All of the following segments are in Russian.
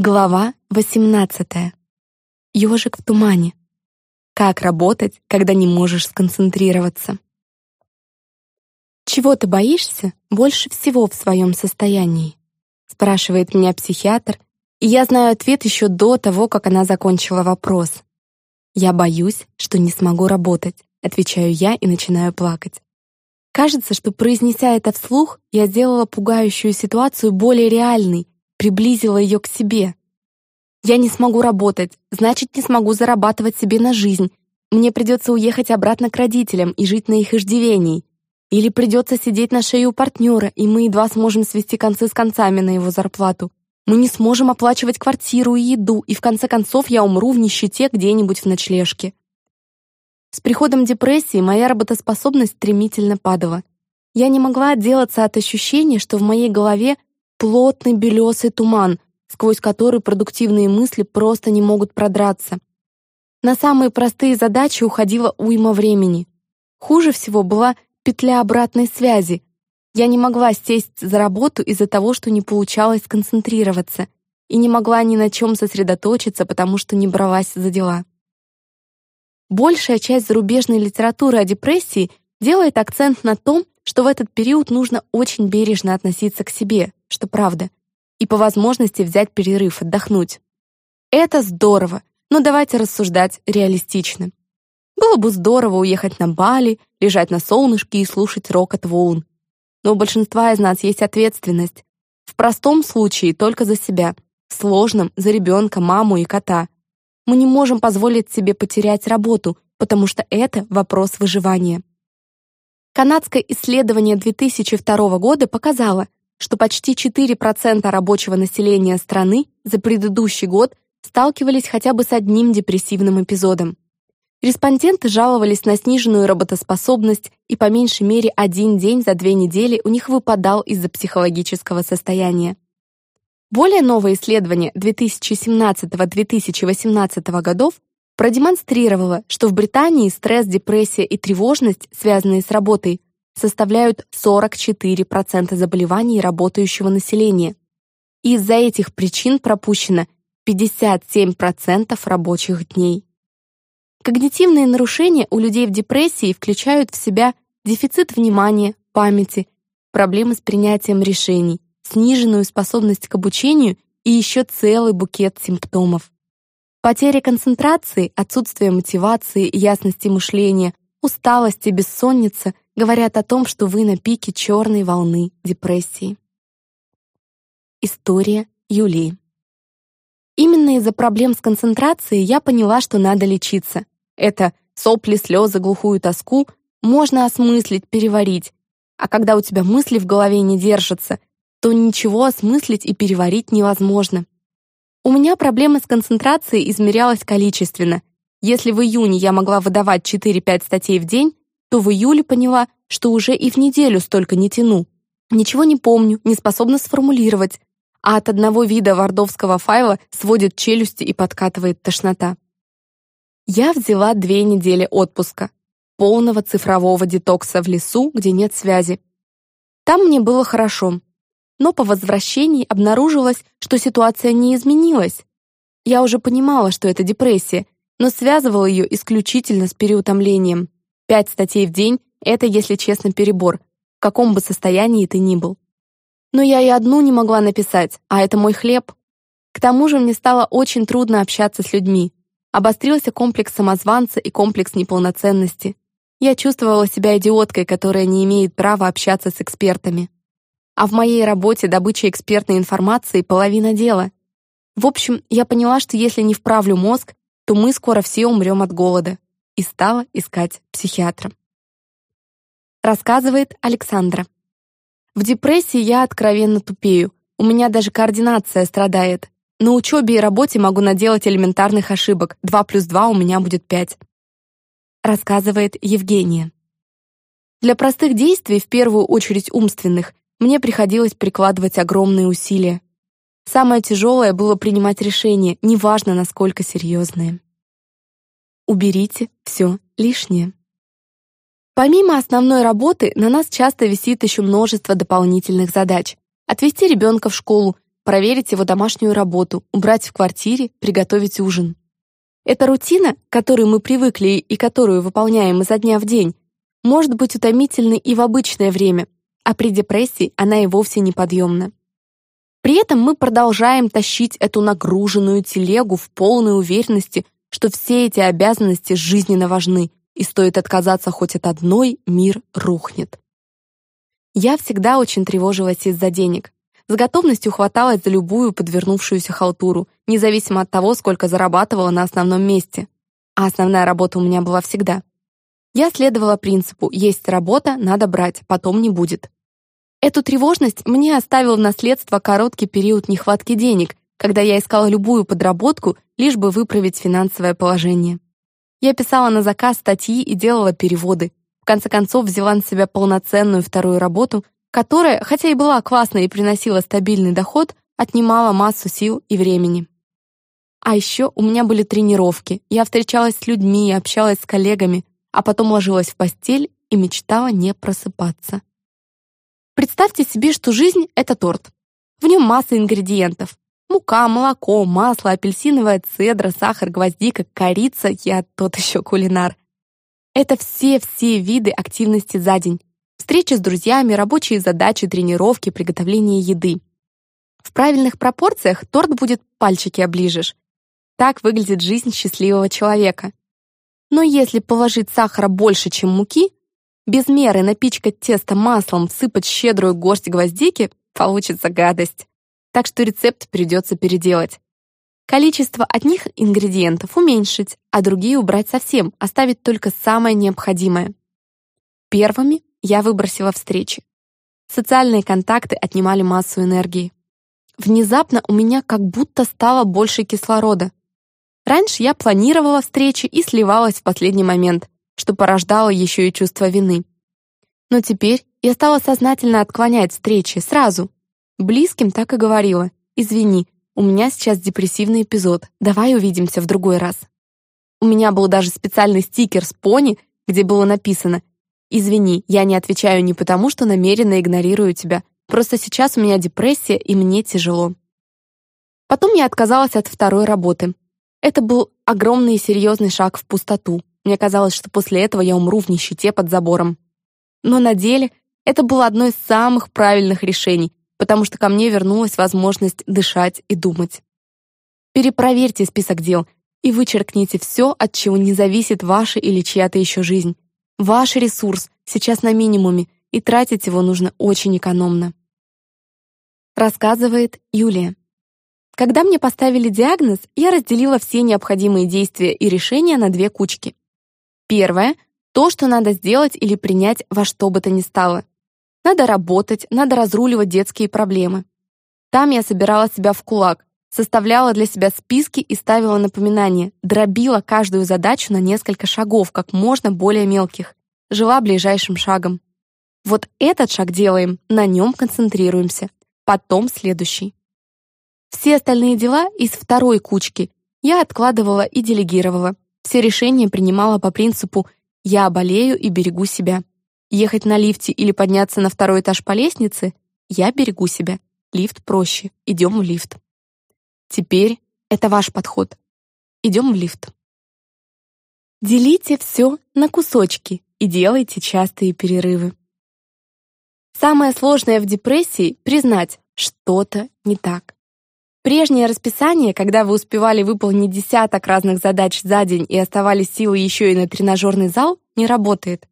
Глава 18. Ёжик в тумане. Как работать, когда не можешь сконцентрироваться? Чего ты боишься больше всего в своем состоянии? спрашивает меня психиатр, и я знаю ответ еще до того, как она закончила вопрос. Я боюсь, что не смогу работать, отвечаю я и начинаю плакать. Кажется, что произнеся это вслух, я сделала пугающую ситуацию более реальной, приблизила ее к себе. Я не смогу работать, значит, не смогу зарабатывать себе на жизнь. Мне придется уехать обратно к родителям и жить на их иждивении. Или придется сидеть на шее у партнера, и мы едва сможем свести концы с концами на его зарплату. Мы не сможем оплачивать квартиру и еду, и в конце концов я умру в нищете где-нибудь в ночлежке. С приходом депрессии моя работоспособность стремительно падала. Я не могла отделаться от ощущения, что в моей голове плотный белесый туман, сквозь который продуктивные мысли просто не могут продраться. На самые простые задачи уходило уйма времени. Хуже всего была петля обратной связи. Я не могла сесть за работу из-за того, что не получалось сконцентрироваться, и не могла ни на чем сосредоточиться, потому что не бралась за дела. Большая часть зарубежной литературы о депрессии делает акцент на том, что в этот период нужно очень бережно относиться к себе, что правда, и по возможности взять перерыв, отдохнуть. Это здорово, но давайте рассуждать реалистично. Было бы здорово уехать на Бали, лежать на солнышке и слушать рокот волн. Но у большинства из нас есть ответственность. В простом случае только за себя, в сложном — за ребенка, маму и кота. Мы не можем позволить себе потерять работу, потому что это вопрос выживания. Канадское исследование 2002 года показало, что почти 4% рабочего населения страны за предыдущий год сталкивались хотя бы с одним депрессивным эпизодом. Респонденты жаловались на сниженную работоспособность, и по меньшей мере один день за две недели у них выпадал из-за психологического состояния. Более новое исследование 2017-2018 годов продемонстрировала, что в Британии стресс, депрессия и тревожность, связанные с работой, составляют 44% заболеваний работающего населения. Из-за этих причин пропущено 57% рабочих дней. Когнитивные нарушения у людей в депрессии включают в себя дефицит внимания, памяти, проблемы с принятием решений, сниженную способность к обучению и еще целый букет симптомов. Потеря концентрации, отсутствие мотивации, ясности мышления, усталость и бессонница говорят о том, что вы на пике черной волны депрессии. История Юлии. Именно из-за проблем с концентрацией я поняла, что надо лечиться. Это сопли, слезы, глухую тоску можно осмыслить, переварить. А когда у тебя мысли в голове не держатся, то ничего осмыслить и переварить невозможно. У меня проблемы с концентрацией измерялась количественно. Если в июне я могла выдавать 4-5 статей в день, то в июле поняла, что уже и в неделю столько не тяну. Ничего не помню, не способна сформулировать, а от одного вида вардовского файла сводит челюсти и подкатывает тошнота. Я взяла две недели отпуска, полного цифрового детокса в лесу, где нет связи. Там мне было хорошо, но по возвращении обнаружилось, что ситуация не изменилась. Я уже понимала, что это депрессия, но связывала ее исключительно с переутомлением. Пять статей в день — это, если честно, перебор, в каком бы состоянии ты ни был. Но я и одну не могла написать, а это мой хлеб. К тому же мне стало очень трудно общаться с людьми. Обострился комплекс самозванца и комплекс неполноценности. Я чувствовала себя идиоткой, которая не имеет права общаться с экспертами. А в моей работе добыча экспертной информации — половина дела. В общем, я поняла, что если не вправлю мозг, то мы скоро все умрем от голода. И стала искать психиатра. Рассказывает Александра. В депрессии я откровенно тупею. У меня даже координация страдает. На учебе и работе могу наделать элементарных ошибок. 2 плюс 2 у меня будет 5. Рассказывает Евгения. Для простых действий, в первую очередь умственных, мне приходилось прикладывать огромные усилия. Самое тяжелое было принимать решения, неважно, насколько серьезные. Уберите все лишнее. Помимо основной работы, на нас часто висит еще множество дополнительных задач. Отвезти ребенка в школу, проверить его домашнюю работу, убрать в квартире, приготовить ужин. Эта рутина, к которой мы привыкли и которую выполняем изо дня в день, может быть утомительной и в обычное время, а при депрессии она и вовсе неподъемна. При этом мы продолжаем тащить эту нагруженную телегу в полной уверенности, что все эти обязанности жизненно важны, и стоит отказаться хоть от одной, мир рухнет. Я всегда очень тревожилась из-за денег. С готовностью хваталась за любую подвернувшуюся халтуру, независимо от того, сколько зарабатывала на основном месте. А основная работа у меня была всегда. Я следовала принципу «есть работа, надо брать, потом не будет». Эту тревожность мне оставил в наследство короткий период нехватки денег, когда я искала любую подработку, лишь бы выправить финансовое положение. Я писала на заказ статьи и делала переводы. В конце концов, взяла на себя полноценную вторую работу, которая, хотя и была классной и приносила стабильный доход, отнимала массу сил и времени. А еще у меня были тренировки, я встречалась с людьми, общалась с коллегами, а потом ложилась в постель и мечтала не просыпаться. Представьте себе, что жизнь — это торт. В нем масса ингредиентов. Мука, молоко, масло, апельсиновая цедра, сахар, гвоздика, корица, я тот еще кулинар. Это все-все виды активности за день. Встречи с друзьями, рабочие задачи, тренировки, приготовление еды. В правильных пропорциях торт будет пальчики оближешь. Так выглядит жизнь счастливого человека. Но если положить сахара больше, чем муки, без меры напичкать тесто маслом, всыпать щедрую горсть гвоздики, получится гадость. Так что рецепт придется переделать. Количество одних ингредиентов уменьшить, а другие убрать совсем, оставить только самое необходимое. Первыми я выбросила встречи. Социальные контакты отнимали массу энергии. Внезапно у меня как будто стало больше кислорода. Раньше я планировала встречи и сливалась в последний момент что порождало еще и чувство вины. Но теперь я стала сознательно отклонять встречи сразу. Близким так и говорила. «Извини, у меня сейчас депрессивный эпизод, давай увидимся в другой раз». У меня был даже специальный стикер с пони, где было написано «Извини, я не отвечаю не потому, что намеренно игнорирую тебя, просто сейчас у меня депрессия и мне тяжело». Потом я отказалась от второй работы. Это был огромный и серьезный шаг в пустоту. Мне казалось, что после этого я умру в нищете под забором. Но на деле это было одно из самых правильных решений, потому что ко мне вернулась возможность дышать и думать. Перепроверьте список дел и вычеркните все, от чего не зависит ваша или чья-то еще жизнь. Ваш ресурс сейчас на минимуме, и тратить его нужно очень экономно. Рассказывает Юлия. Когда мне поставили диагноз, я разделила все необходимые действия и решения на две кучки. Первое — то, что надо сделать или принять во что бы то ни стало. Надо работать, надо разруливать детские проблемы. Там я собирала себя в кулак, составляла для себя списки и ставила напоминания, дробила каждую задачу на несколько шагов, как можно более мелких. Жила ближайшим шагом. Вот этот шаг делаем, на нем концентрируемся. Потом следующий. Все остальные дела из второй кучки я откладывала и делегировала, все решения принимала по принципу «я болею и берегу себя». Ехать на лифте или подняться на второй этаж по лестнице — я берегу себя. Лифт проще. Идем в лифт. Теперь это ваш подход. Идем в лифт. Делите все на кусочки и делайте частые перерывы. Самое сложное в депрессии — признать, что-то не так. Прежнее расписание, когда вы успевали выполнить десяток разных задач за день и оставались силы еще и на тренажерный зал, не работает.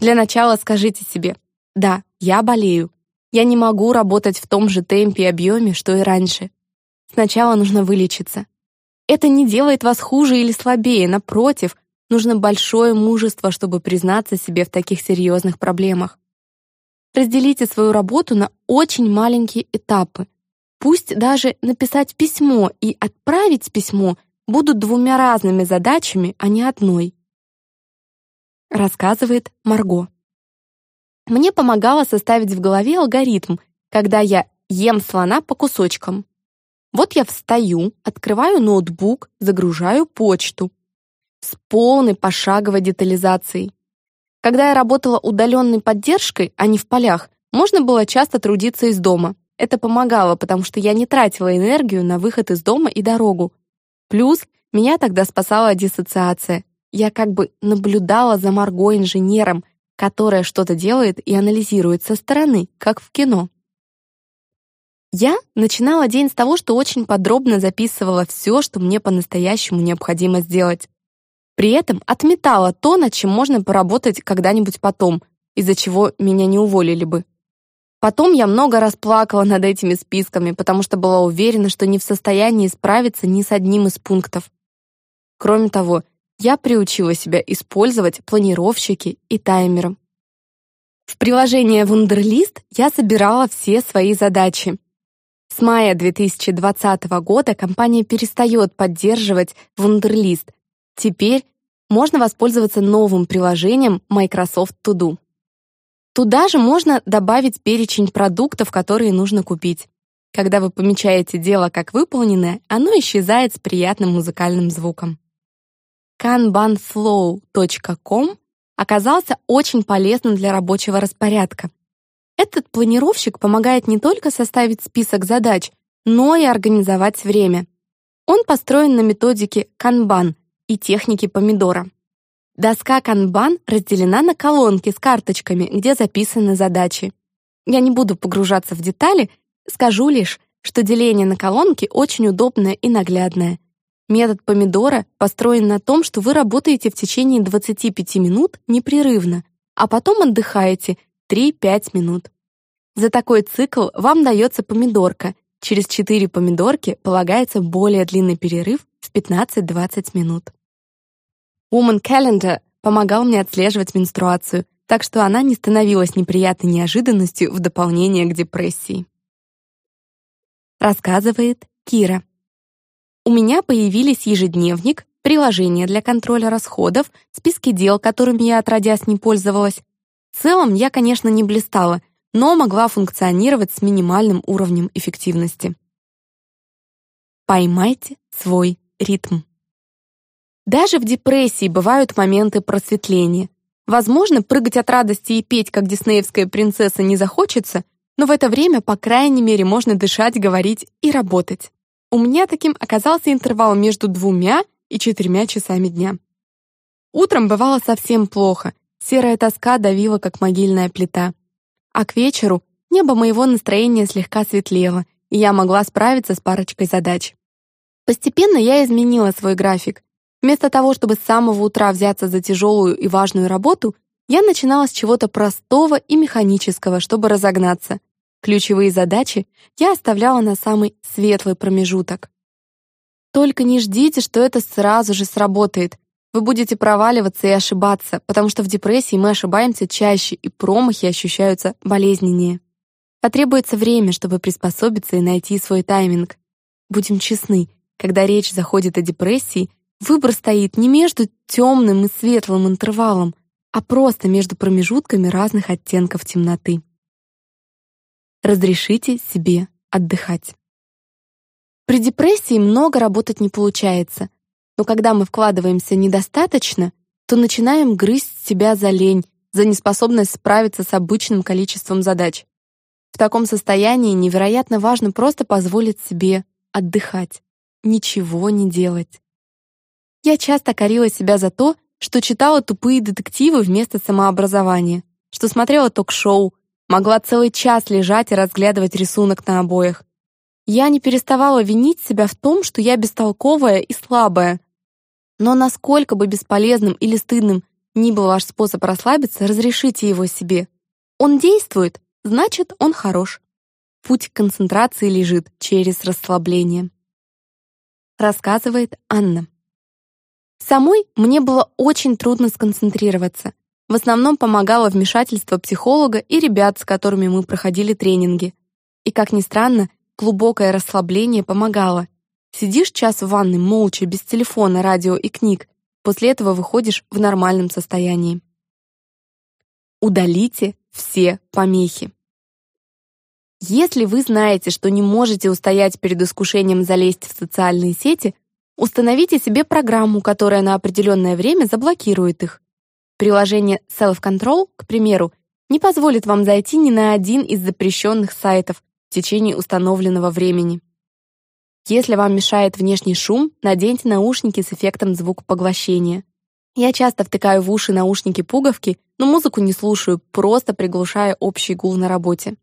Для начала скажите себе «Да, я болею. Я не могу работать в том же темпе и объеме, что и раньше. Сначала нужно вылечиться. Это не делает вас хуже или слабее, напротив, нужно большое мужество, чтобы признаться себе в таких серьезных проблемах. Разделите свою работу на очень маленькие этапы — Пусть даже написать письмо и отправить письмо будут двумя разными задачами, а не одной. Рассказывает Марго. Мне помогало составить в голове алгоритм, когда я ем слона по кусочкам. Вот я встаю, открываю ноутбук, загружаю почту. С полной пошаговой детализацией. Когда я работала удаленной поддержкой, а не в полях, можно было часто трудиться из дома. Это помогало, потому что я не тратила энергию на выход из дома и дорогу. Плюс меня тогда спасала диссоциация. Я как бы наблюдала за Марго инженером, которая что-то делает и анализирует со стороны, как в кино. Я начинала день с того, что очень подробно записывала все, что мне по-настоящему необходимо сделать. При этом отметала то, над чем можно поработать когда-нибудь потом, из-за чего меня не уволили бы. Потом я много раз плакала над этими списками, потому что была уверена, что не в состоянии справиться ни с одним из пунктов. Кроме того, я приучила себя использовать планировщики и таймеры. В приложении Wunderlist я собирала все свои задачи, с мая 2020 года компания перестает поддерживать Wunderlist. Теперь можно воспользоваться новым приложением Microsoft To Do. Туда же можно добавить перечень продуктов, которые нужно купить. Когда вы помечаете дело как выполненное, оно исчезает с приятным музыкальным звуком. kanbanflow.com оказался очень полезным для рабочего распорядка. Этот планировщик помогает не только составить список задач, но и организовать время. Он построен на методике Kanban и технике помидора. Доска Kanban разделена на колонки с карточками, где записаны задачи. Я не буду погружаться в детали, скажу лишь, что деление на колонки очень удобное и наглядное. Метод помидора построен на том, что вы работаете в течение 25 минут непрерывно, а потом отдыхаете 3-5 минут. За такой цикл вам дается помидорка. Через 4 помидорки полагается более длинный перерыв в 15-20 минут. Woman Calendar помогал мне отслеживать менструацию, так что она не становилась неприятной неожиданностью в дополнение к депрессии. Рассказывает Кира. У меня появились ежедневник, приложение для контроля расходов, списки дел, которыми я отродясь не пользовалась, в целом, я, конечно, не блистала, но могла функционировать с минимальным уровнем эффективности. Поймайте свой ритм. Даже в депрессии бывают моменты просветления. Возможно, прыгать от радости и петь, как диснеевская принцесса, не захочется, но в это время, по крайней мере, можно дышать, говорить и работать. У меня таким оказался интервал между двумя и четырьмя часами дня. Утром бывало совсем плохо, Серая тоска давила, как могильная плита. А к вечеру небо моего настроения слегка светлело, и я могла справиться с парочкой задач. Постепенно я изменила свой график. Вместо того, чтобы с самого утра взяться за тяжелую и важную работу, я начинала с чего-то простого и механического, чтобы разогнаться. Ключевые задачи я оставляла на самый светлый промежуток. Только не ждите, что это сразу же сработает. Вы будете проваливаться и ошибаться, потому что в депрессии мы ошибаемся чаще, и промахи ощущаются болезненнее. Потребуется время, чтобы приспособиться и найти свой тайминг. Будем честны, когда речь заходит о депрессии, выбор стоит не между темным и светлым интервалом, а просто между промежутками разных оттенков темноты. Разрешите себе отдыхать. При депрессии много работать не получается, но когда мы вкладываемся недостаточно, то начинаем грызть себя за лень, за неспособность справиться с обычным количеством задач. В таком состоянии невероятно важно просто позволить себе отдыхать, ничего не делать. Я часто корила себя за то, что читала тупые детективы вместо самообразования, что смотрела ток-шоу, могла целый час лежать и разглядывать рисунок на обоях. Я не переставала винить себя в том, что я бестолковая и слабая, но насколько бы бесполезным или стыдным ни был ваш способ расслабиться, разрешите его себе. Он действует, значит, он хорош. Путь к концентрации лежит через расслабление. Рассказывает Анна. Самой мне было очень трудно сконцентрироваться. В основном помогало вмешательство психолога и ребят, с которыми мы проходили тренинги. И, как ни странно, глубокое расслабление помогало. Сидишь час в ванной молча, без телефона, радио и книг. После этого выходишь в нормальном состоянии. Удалите все помехи. Если вы знаете, что не можете устоять перед искушением залезть в социальные сети, установите себе программу, которая на определенное время заблокирует их. Приложение Self Control, к примеру, не позволит вам зайти ни на один из запрещенных сайтов, в течение установленного времени. Если вам мешает внешний шум, наденьте наушники с эффектом звукопоглощения. Я часто втыкаю в уши наушники-пуговки, но музыку не слушаю, просто приглушая общий гул на работе.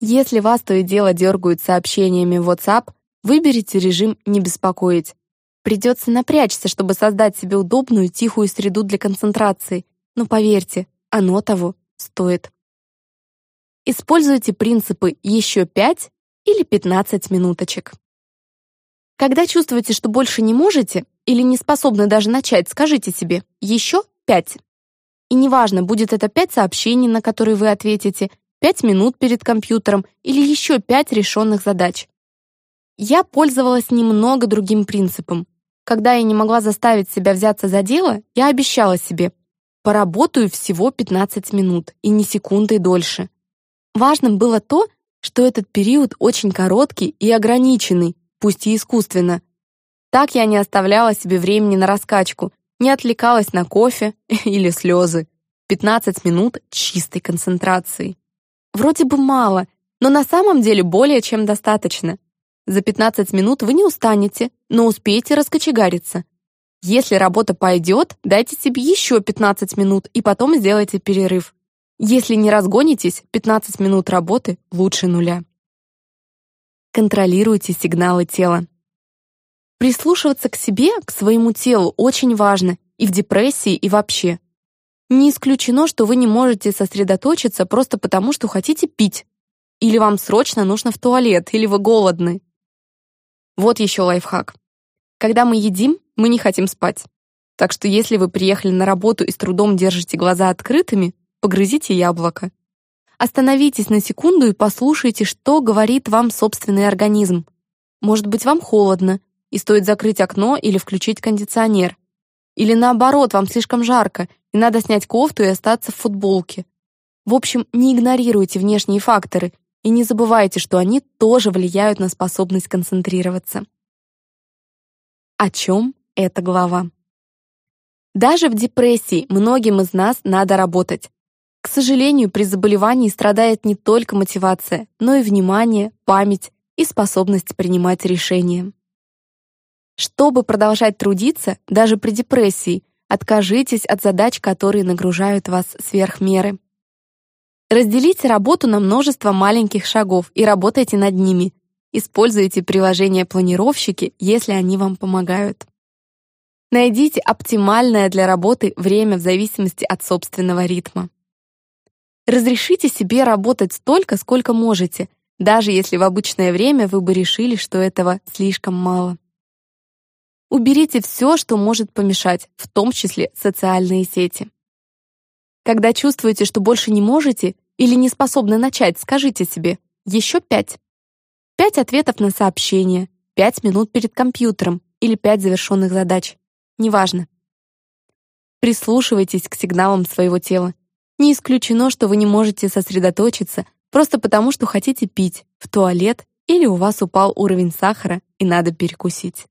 Если вас то и дело дергают сообщениями в WhatsApp, выберите режим «Не беспокоить». Придется напрячься, чтобы создать себе удобную, тихую среду для концентрации, но поверьте, оно того стоит. Используйте принципы «еще 5» или 15 минуточек. Когда чувствуете, что больше не можете или не способны даже начать, скажите себе «еще 5». И неважно, будет это 5 сообщений, на которые вы ответите, 5 минут перед компьютером или еще 5 решенных задач. Я пользовалась немного другим принципом. Когда я не могла заставить себя взяться за дело, я обещала себе поработаю всего 15 минут и ни секунды дольше. Важным было то, что этот период очень короткий и ограниченный, пусть и искусственно. Так я не оставляла себе времени на раскачку, не отвлекалась на кофе или слезы. 15 минут чистой концентрации. Вроде бы мало, но на самом деле более чем достаточно. За 15 минут вы не устанете, но успеете раскочегариться. Если работа пойдет, дайте себе еще 15 минут и потом сделайте перерыв. Если не разгонитесь, 15 минут работы лучше нуля. Контролируйте сигналы тела. Прислушиваться к себе, к своему телу очень важно и в депрессии, и вообще. Не исключено, что вы не можете сосредоточиться просто потому, что хотите пить. Или вам срочно нужно в туалет, или вы голодны. Вот еще лайфхак. Когда мы едим, мы не хотим спать. Так что если вы приехали на работу и с трудом держите глаза открытыми, погрызите яблоко. Остановитесь на секунду и послушайте, что говорит вам собственный организм. Может быть, вам холодно, и стоит закрыть окно или включить кондиционер. Или наоборот, вам слишком жарко, и надо снять кофту и остаться в футболке. В общем, не игнорируйте внешние факторы и не забывайте, что они тоже влияют на способность концентрироваться. О чем эта глава? Даже в депрессии многим из нас надо работать. К сожалению, при заболевании страдает не только мотивация, но и внимание, память и способность принимать решения. Чтобы продолжать трудиться, даже при депрессии, откажитесь от задач, которые нагружают вас сверх меры. Разделите работу на множество маленьких шагов и работайте над ними. Используйте приложения-планировщики, если они вам помогают. Найдите оптимальное для работы время в зависимости от собственного ритма. Разрешите себе работать столько, сколько можете, даже если в обычное время вы бы решили, что этого слишком мало. Уберите все, что может помешать, в том числе социальные сети. Когда чувствуете, что больше не можете или не способны начать, скажите себе «еще пять». Пять ответов на сообщение, пять минут перед компьютером или пять завершенных задач. Неважно. Прислушивайтесь к сигналам своего тела. Не исключено, что вы не можете сосредоточиться просто потому, что хотите пить, в туалет или у вас упал уровень сахара и надо перекусить.